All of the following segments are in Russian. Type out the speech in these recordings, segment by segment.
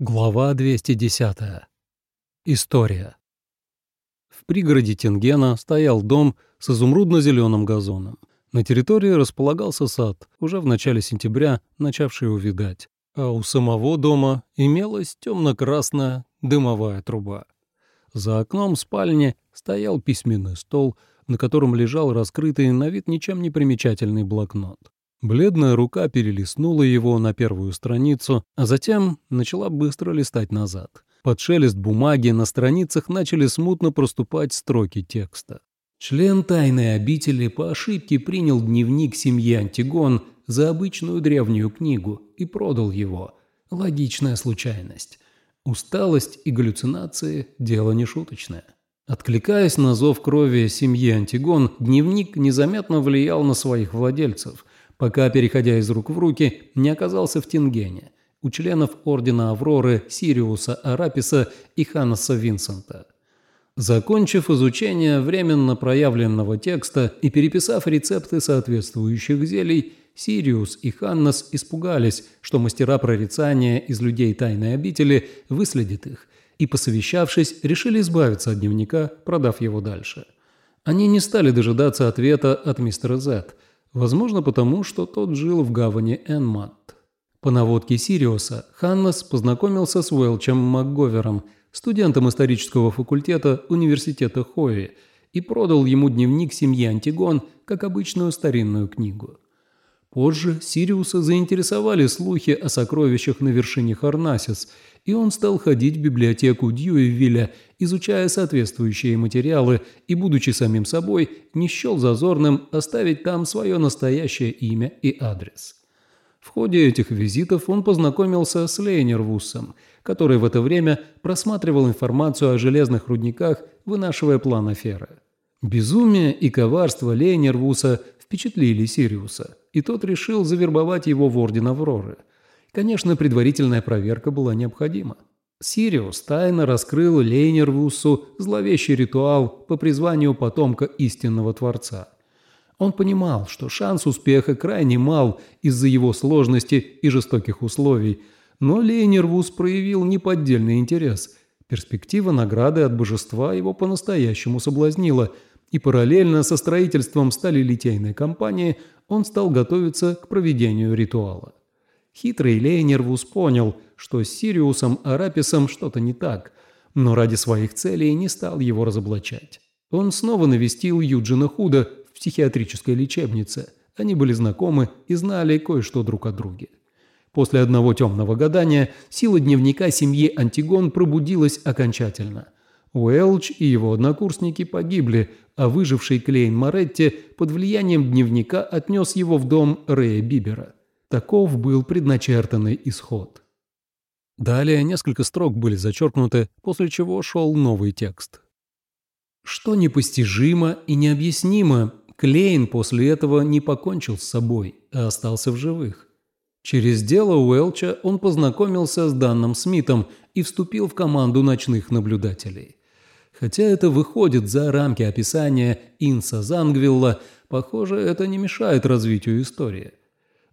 Глава 210. История. В пригороде Тенгена стоял дом с изумрудно-зеленым газоном. На территории располагался сад, уже в начале сентября начавший увидать, а у самого дома имелась темно-красная дымовая труба. За окном спальни стоял письменный стол, на котором лежал раскрытый на вид ничем не примечательный блокнот. Бледная рука перелистнула его на первую страницу, а затем начала быстро листать назад. Под шелест бумаги на страницах начали смутно проступать строки текста. Член тайной обители по ошибке принял дневник семьи Антигон за обычную древнюю книгу и продал его. Логичная случайность. Усталость и галлюцинации – дело не шуточное. Откликаясь на зов крови семьи Антигон, дневник незаметно влиял на своих владельцев – пока, переходя из рук в руки, не оказался в Тингене, у членов Ордена Авроры Сириуса Араписа и Ханнеса Винсента. Закончив изучение временно проявленного текста и переписав рецепты соответствующих зелий, Сириус и Ханнес испугались, что мастера прорицания из людей тайной обители выследят их, и, посовещавшись, решили избавиться от дневника, продав его дальше. Они не стали дожидаться ответа от мистера Зетт, Возможно, потому, что тот жил в гавани Энмат. По наводке Сириуса Ханнес познакомился с Уэлчем МакГовером, студентом исторического факультета университета Хои, и продал ему дневник семьи Антигон как обычную старинную книгу. Позже Сириуса заинтересовали слухи о сокровищах на вершине Харнасис, и он стал ходить в библиотеку Дьюевиля, изучая соответствующие материалы и, будучи самим собой, не счел зазорным оставить там свое настоящее имя и адрес. В ходе этих визитов он познакомился с Лейнервусом, который в это время просматривал информацию о железных рудниках, вынашивая план аферы. Безумие и коварство Лейнервуса впечатлили Сириуса, и тот решил завербовать его в Орден Авроры. Конечно, предварительная проверка была необходима. Сириус тайно раскрыл Лейнервусу зловещий ритуал по призванию потомка истинного Творца. Он понимал, что шанс успеха крайне мал из-за его сложности и жестоких условий, но Лейнервус проявил неподдельный интерес. Перспектива награды от божества его по-настоящему соблазнила – и параллельно со строительством сталелитейной компании он стал готовиться к проведению ритуала. Хитрый Лейнервус понял, что с Сириусом Араписом что-то не так, но ради своих целей не стал его разоблачать. Он снова навестил Юджина Худа в психиатрической лечебнице. Они были знакомы и знали кое-что друг о друге. После одного темного гадания сила дневника семьи Антигон пробудилась окончательно – Уэлч и его однокурсники погибли, а выживший Клейн Моретти под влиянием дневника отнес его в дом Рэя Бибера. Таков был предначертанный исход. Далее несколько строк были зачеркнуты, после чего шел новый текст. Что непостижимо и необъяснимо, Клейн после этого не покончил с собой, а остался в живых. Через дело Уэлча он познакомился с Данным Смитом и вступил в команду ночных наблюдателей. Хотя это выходит за рамки описания Инса Зангвилла, похоже, это не мешает развитию истории.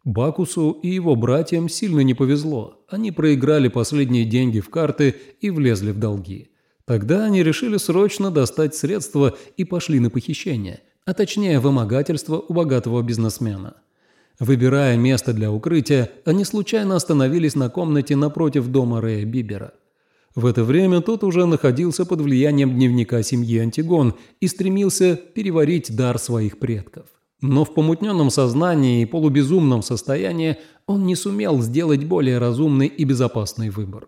Бакусу и его братьям сильно не повезло. Они проиграли последние деньги в карты и влезли в долги. Тогда они решили срочно достать средства и пошли на похищение, а точнее вымогательство у богатого бизнесмена. Выбирая место для укрытия, они случайно остановились на комнате напротив дома Рэя Бибера – в это время тот уже находился под влиянием дневника семьи Антигон и стремился переварить дар своих предков. Но в помутненном сознании и полубезумном состоянии он не сумел сделать более разумный и безопасный выбор.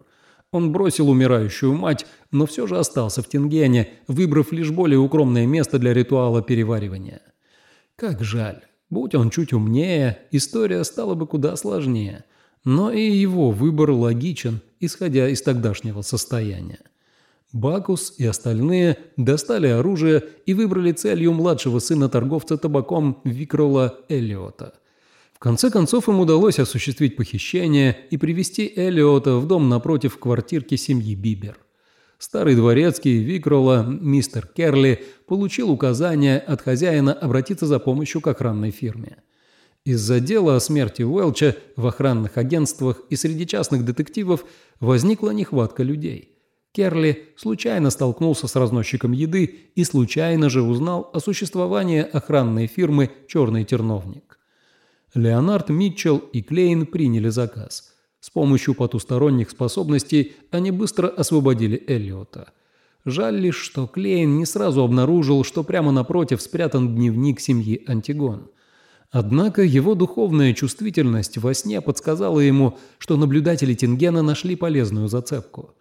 Он бросил умирающую мать, но все же остался в Тингене, выбрав лишь более укромное место для ритуала переваривания. Как жаль. Будь он чуть умнее, история стала бы куда сложнее – но и его выбор логичен, исходя из тогдашнего состояния. Бакус и остальные достали оружие и выбрали целью младшего сына торговца табаком Викрола Эллиота. В конце концов им удалось осуществить похищение и привести Эллиота в дом напротив квартирки семьи Бибер. Старый дворецкий Викрола, мистер Керли, получил указание от хозяина обратиться за помощью к охранной фирме. Из-за дела о смерти Уэлча в охранных агентствах и среди частных детективов возникла нехватка людей. Керли случайно столкнулся с разносчиком еды и случайно же узнал о существовании охранной фирмы «Черный терновник». Леонард Митчелл и Клейн приняли заказ. С помощью потусторонних способностей они быстро освободили Эллиота. Жаль лишь, что Клейн не сразу обнаружил, что прямо напротив спрятан дневник семьи Антигон. Однако его духовная чувствительность во сне подсказала ему, что наблюдатели Тингена нашли полезную зацепку.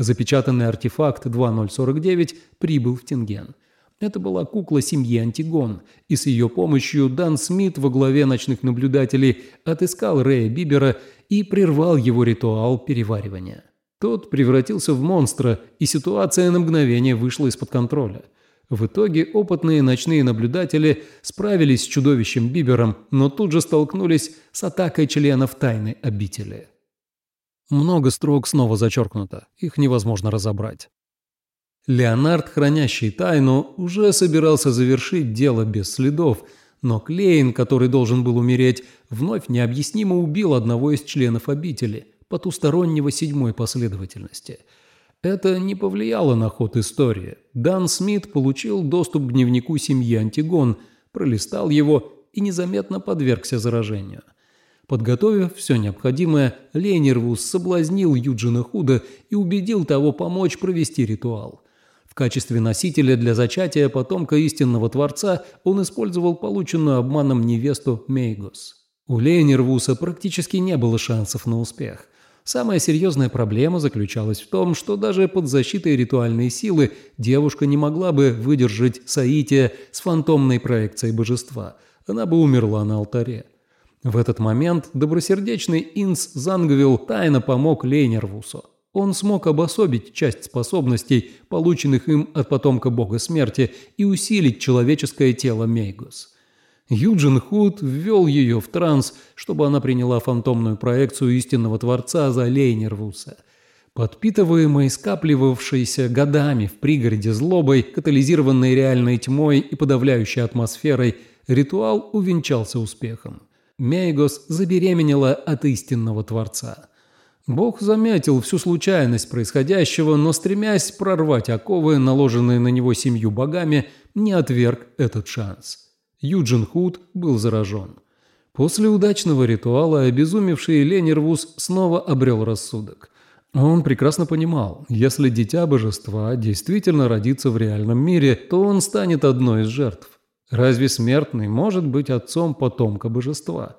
Запечатанный артефакт 2049 прибыл в Тинген. Это была кукла семьи Антигон, и с ее помощью Дан Смит во главе ночных наблюдателей отыскал Рэя Бибера и прервал его ритуал переваривания. Тот превратился в монстра, и ситуация на мгновение вышла из-под контроля – в итоге опытные ночные наблюдатели справились с чудовищем Бибером, но тут же столкнулись с атакой членов тайной обители. Много строк снова зачеркнуто, их невозможно разобрать. Леонард, хранящий тайну, уже собирался завершить дело без следов, но Клейн, который должен был умереть, вновь необъяснимо убил одного из членов обители, потустороннего седьмой последовательности – это не повлияло на ход истории. Дан Смит получил доступ к дневнику семьи Антигон, пролистал его и незаметно подвергся заражению. Подготовив все необходимое, Ленервус соблазнил Юджина Худа и убедил того помочь провести ритуал. В качестве носителя для зачатия потомка истинного Творца он использовал полученную обманом невесту Мейгос. У Ленервуса практически не было шансов на успех. Самая серьезная проблема заключалась в том, что даже под защитой ритуальной силы девушка не могла бы выдержать соитие с фантомной проекцией божества. Она бы умерла на алтаре. В этот момент добросердечный Инс Зангвилл тайно помог Лейнервусу. Он смог обособить часть способностей, полученных им от потомка бога смерти, и усилить человеческое тело Мейгус. Юджин Худ ввел ее в транс, чтобы она приняла фантомную проекцию истинного Творца за Лейнервуса. Подпитываемый, скапливавшейся годами в пригороде злобой, катализированной реальной тьмой и подавляющей атмосферой, ритуал увенчался успехом. Мейгос забеременела от истинного Творца. Бог заметил всю случайность происходящего, но, стремясь прорвать оковы, наложенные на него семью богами, не отверг этот шанс. Юджин Худ был заражен. После удачного ритуала обезумевший Ленервус снова обрел рассудок. Он прекрасно понимал, если дитя божества действительно родится в реальном мире, то он станет одной из жертв. Разве смертный может быть отцом потомка божества?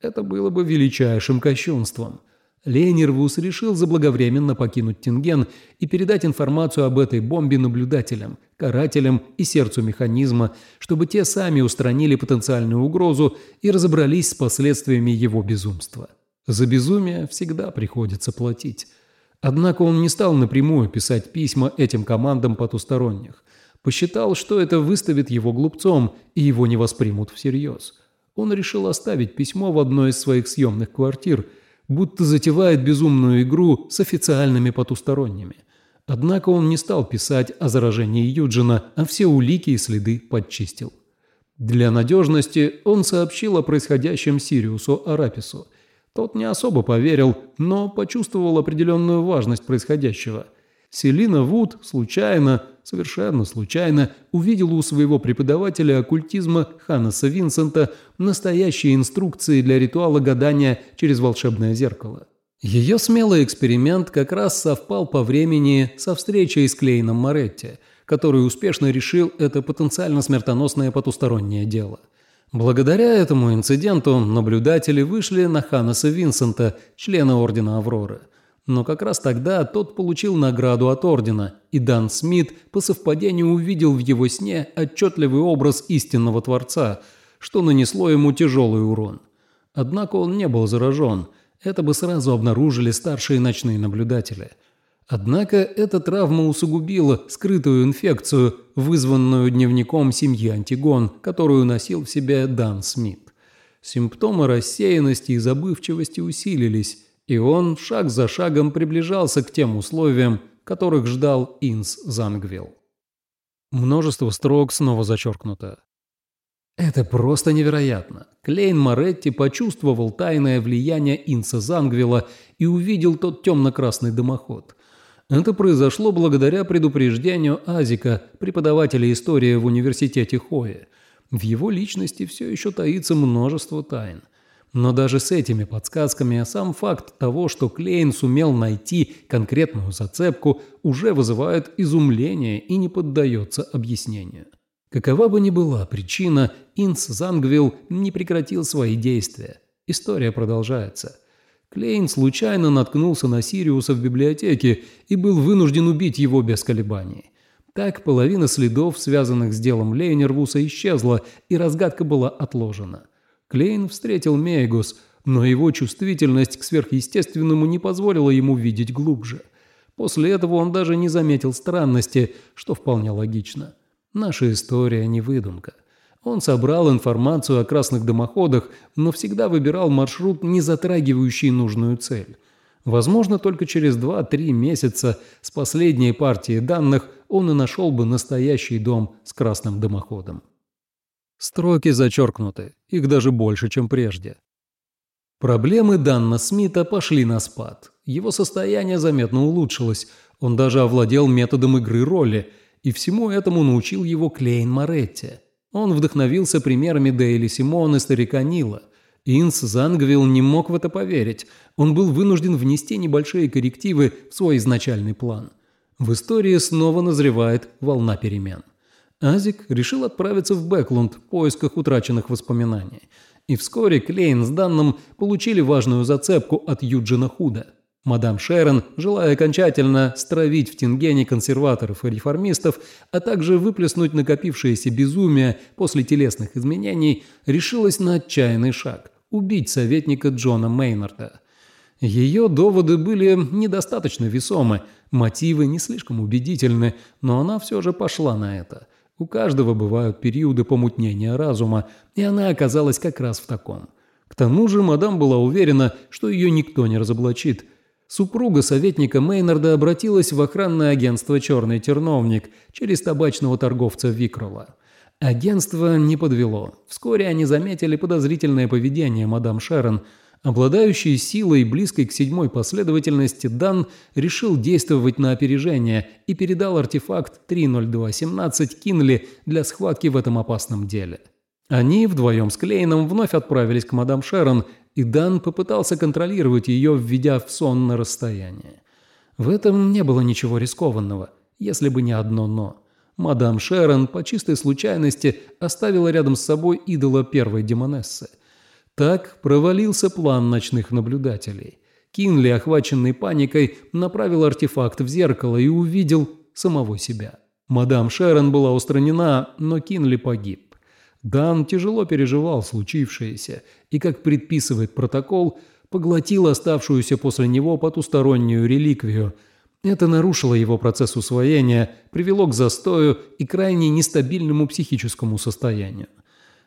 Это было бы величайшим кощунством – Лейнервус решил заблаговременно покинуть Тинген и передать информацию об этой бомбе наблюдателям, карателям и сердцу механизма, чтобы те сами устранили потенциальную угрозу и разобрались с последствиями его безумства. За безумие всегда приходится платить. Однако он не стал напрямую писать письма этим командам потусторонних. Посчитал, что это выставит его глупцом и его не воспримут всерьез. Он решил оставить письмо в одной из своих съемных квартир – будто затевает безумную игру с официальными потусторонними. Однако он не стал писать о заражении Юджина, а все улики и следы подчистил. Для надежности он сообщил о происходящем Сириусу Арапису. Тот не особо поверил, но почувствовал определенную важность происходящего – Селина Вуд случайно, совершенно случайно, увидела у своего преподавателя оккультизма Ханнеса Винсента настоящие инструкции для ритуала гадания через волшебное зеркало. Ее смелый эксперимент как раз совпал по времени со встречей с Клейном Моретти, который успешно решил это потенциально смертоносное потустороннее дело. Благодаря этому инциденту наблюдатели вышли на Ханнеса Винсента, члена Ордена Авроры – но как раз тогда тот получил награду от Ордена, и Дан Смит по совпадению увидел в его сне отчетливый образ истинного Творца, что нанесло ему тяжелый урон. Однако он не был заражен, это бы сразу обнаружили старшие ночные наблюдатели. Однако эта травма усугубила скрытую инфекцию, вызванную дневником семьи Антигон, которую носил в себе Дан Смит. Симптомы рассеянности и забывчивости усилились, и он шаг за шагом приближался к тем условиям, которых ждал Инс Зангвилл. Множество строк снова зачеркнуто. Это просто невероятно. Клейн Моретти почувствовал тайное влияние Инса Зангвила и увидел тот темно-красный дымоход. Это произошло благодаря предупреждению Азика, преподавателя истории в университете Хоя. В его личности все еще таится множество тайн. Но даже с этими подсказками сам факт того, что Клейн сумел найти конкретную зацепку, уже вызывает изумление и не поддается объяснению. Какова бы ни была причина, Инс Зангвилл не прекратил свои действия. История продолжается. Клейн случайно наткнулся на Сириуса в библиотеке и был вынужден убить его без колебаний. Так половина следов, связанных с делом Лейнервуса, исчезла, и разгадка была отложена. Клейн встретил Мейгус, но его чувствительность к сверхъестественному не позволила ему видеть глубже. После этого он даже не заметил странности, что вполне логично. Наша история не выдумка. Он собрал информацию о красных дымоходах, но всегда выбирал маршрут, не затрагивающий нужную цель. Возможно, только через 2-3 месяца с последней партией данных он и нашел бы настоящий дом с красным дымоходом. Строки зачеркнуты, их даже больше, чем прежде. Проблемы Данна Смита пошли на спад. Его состояние заметно улучшилось, он даже овладел методом игры роли – и всему этому научил его Клейн Моретти. Он вдохновился примерами Дейли Симона и старика Нила. Инс Зангвилл не мог в это поверить. Он был вынужден внести небольшие коррективы в свой изначальный план. В истории снова назревает волна перемен. Азик решил отправиться в Бэклунд в поисках утраченных воспоминаний. И вскоре Клейн с Данном получили важную зацепку от Юджина Худа – Мадам Шерон, желая окончательно стравить в Тингене консерваторов и реформистов, а также выплеснуть накопившееся безумие после телесных изменений, решилась на отчаянный шаг – убить советника Джона Мейнарда. Ее доводы были недостаточно весомы, мотивы не слишком убедительны, но она все же пошла на это. У каждого бывают периоды помутнения разума, и она оказалась как раз в таком. К тому же мадам была уверена, что ее никто не разоблачит – Супруга советника Мейнарда обратилась в охранное агентство «Черный терновник» через табачного торговца Викрола. Агентство не подвело. Вскоре они заметили подозрительное поведение мадам Шерон. Обладающий силой, близкой к седьмой последовательности, Дан решил действовать на опережение и передал артефакт 30217 Кинли для схватки в этом опасном деле. Они вдвоем с Клейном вновь отправились к мадам Шерон и Дан попытался контролировать ее, введя в сон на расстояние. В этом не было ничего рискованного, если бы не одно «но». Мадам Шерон по чистой случайности оставила рядом с собой идола первой демонессы. Так провалился план ночных наблюдателей. Кинли, охваченный паникой, направил артефакт в зеркало и увидел самого себя. Мадам Шерон была устранена, но Кинли погиб. Дан тяжело переживал случившееся и, как предписывает протокол, поглотил оставшуюся после него потустороннюю реликвию. Это нарушило его процесс усвоения, привело к застою и крайне нестабильному психическому состоянию.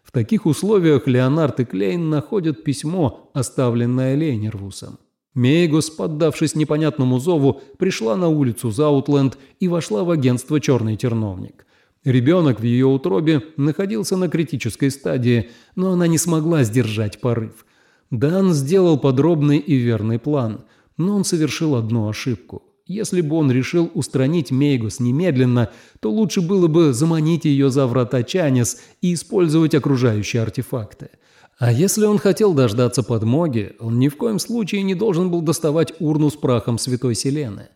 В таких условиях Леонард и Клейн находят письмо, оставленное Лейнервусом. Мейгус, поддавшись непонятному зову, пришла на улицу Заутленд и вошла в агентство «Черный терновник». Ребенок в ее утробе находился на критической стадии, но она не смогла сдержать порыв. Дан сделал подробный и верный план, но он совершил одну ошибку. Если бы он решил устранить Мейгус немедленно, то лучше было бы заманить ее за врата Чанис и использовать окружающие артефакты. А если он хотел дождаться подмоги, он ни в коем случае не должен был доставать урну с прахом Святой Селены.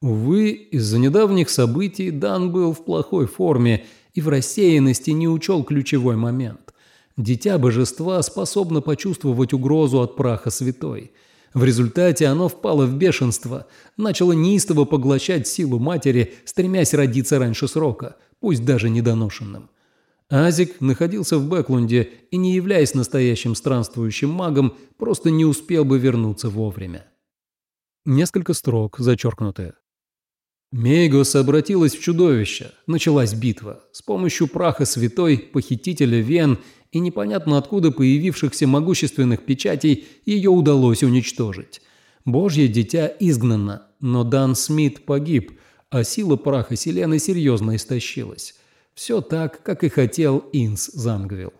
Увы, из-за недавних событий Дан был в плохой форме и в рассеянности не учел ключевой момент. Дитя божества способно почувствовать угрозу от праха святой. В результате оно впало в бешенство, начало неистово поглощать силу матери, стремясь родиться раньше срока, пусть даже недоношенным. Азик находился в Бэклунде и, не являясь настоящим странствующим магом, просто не успел бы вернуться вовремя. Несколько строк зачеркнутые. Мейгос обратилась в чудовище. Началась битва. С помощью праха святой, похитителя вен и непонятно откуда появившихся могущественных печатей ее удалось уничтожить. Божье дитя изгнано, но Дан Смит погиб, а сила праха Селены серьезно истощилась. Все так, как и хотел Инс Зангвилл.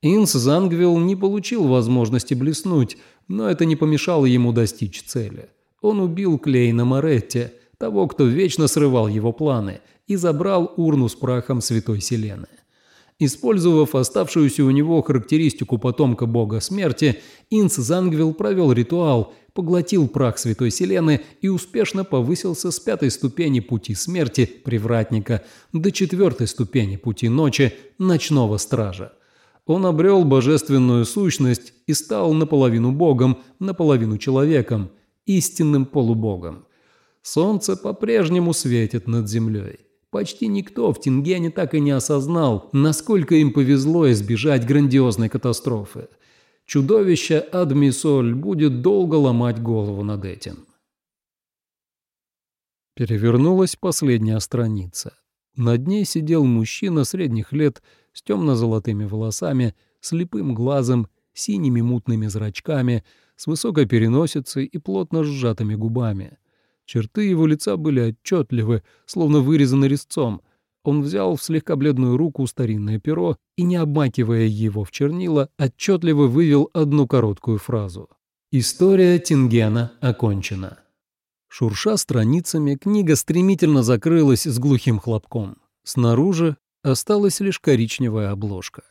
Инс Зангвилл не получил возможности блеснуть, но это не помешало ему достичь цели. Он убил Клейна Моретти, того, кто вечно срывал его планы, и забрал урну с прахом Святой Селены. Использовав оставшуюся у него характеристику потомка бога смерти, Инс Зангвилл провел ритуал, поглотил прах Святой Селены и успешно повысился с пятой ступени пути смерти, привратника, до четвертой ступени пути ночи, ночного стража. Он обрел божественную сущность и стал наполовину богом, наполовину человеком, истинным полубогом. Солнце по-прежнему светит над землей. Почти никто в Тингене так и не осознал, насколько им повезло избежать грандиозной катастрофы. Чудовище Адмисоль будет долго ломать голову над этим. Перевернулась последняя страница. Над ней сидел мужчина средних лет с темно-золотыми волосами, слепым глазом, синими мутными зрачками, с высокой переносицей и плотно сжатыми губами. Черты его лица были отчетливы, словно вырезаны резцом. Он взял в слегка бледную руку старинное перо и, не обмакивая его в чернила, отчетливо вывел одну короткую фразу. «История Тингена окончена». Шурша страницами, книга стремительно закрылась с глухим хлопком. Снаружи осталась лишь коричневая обложка.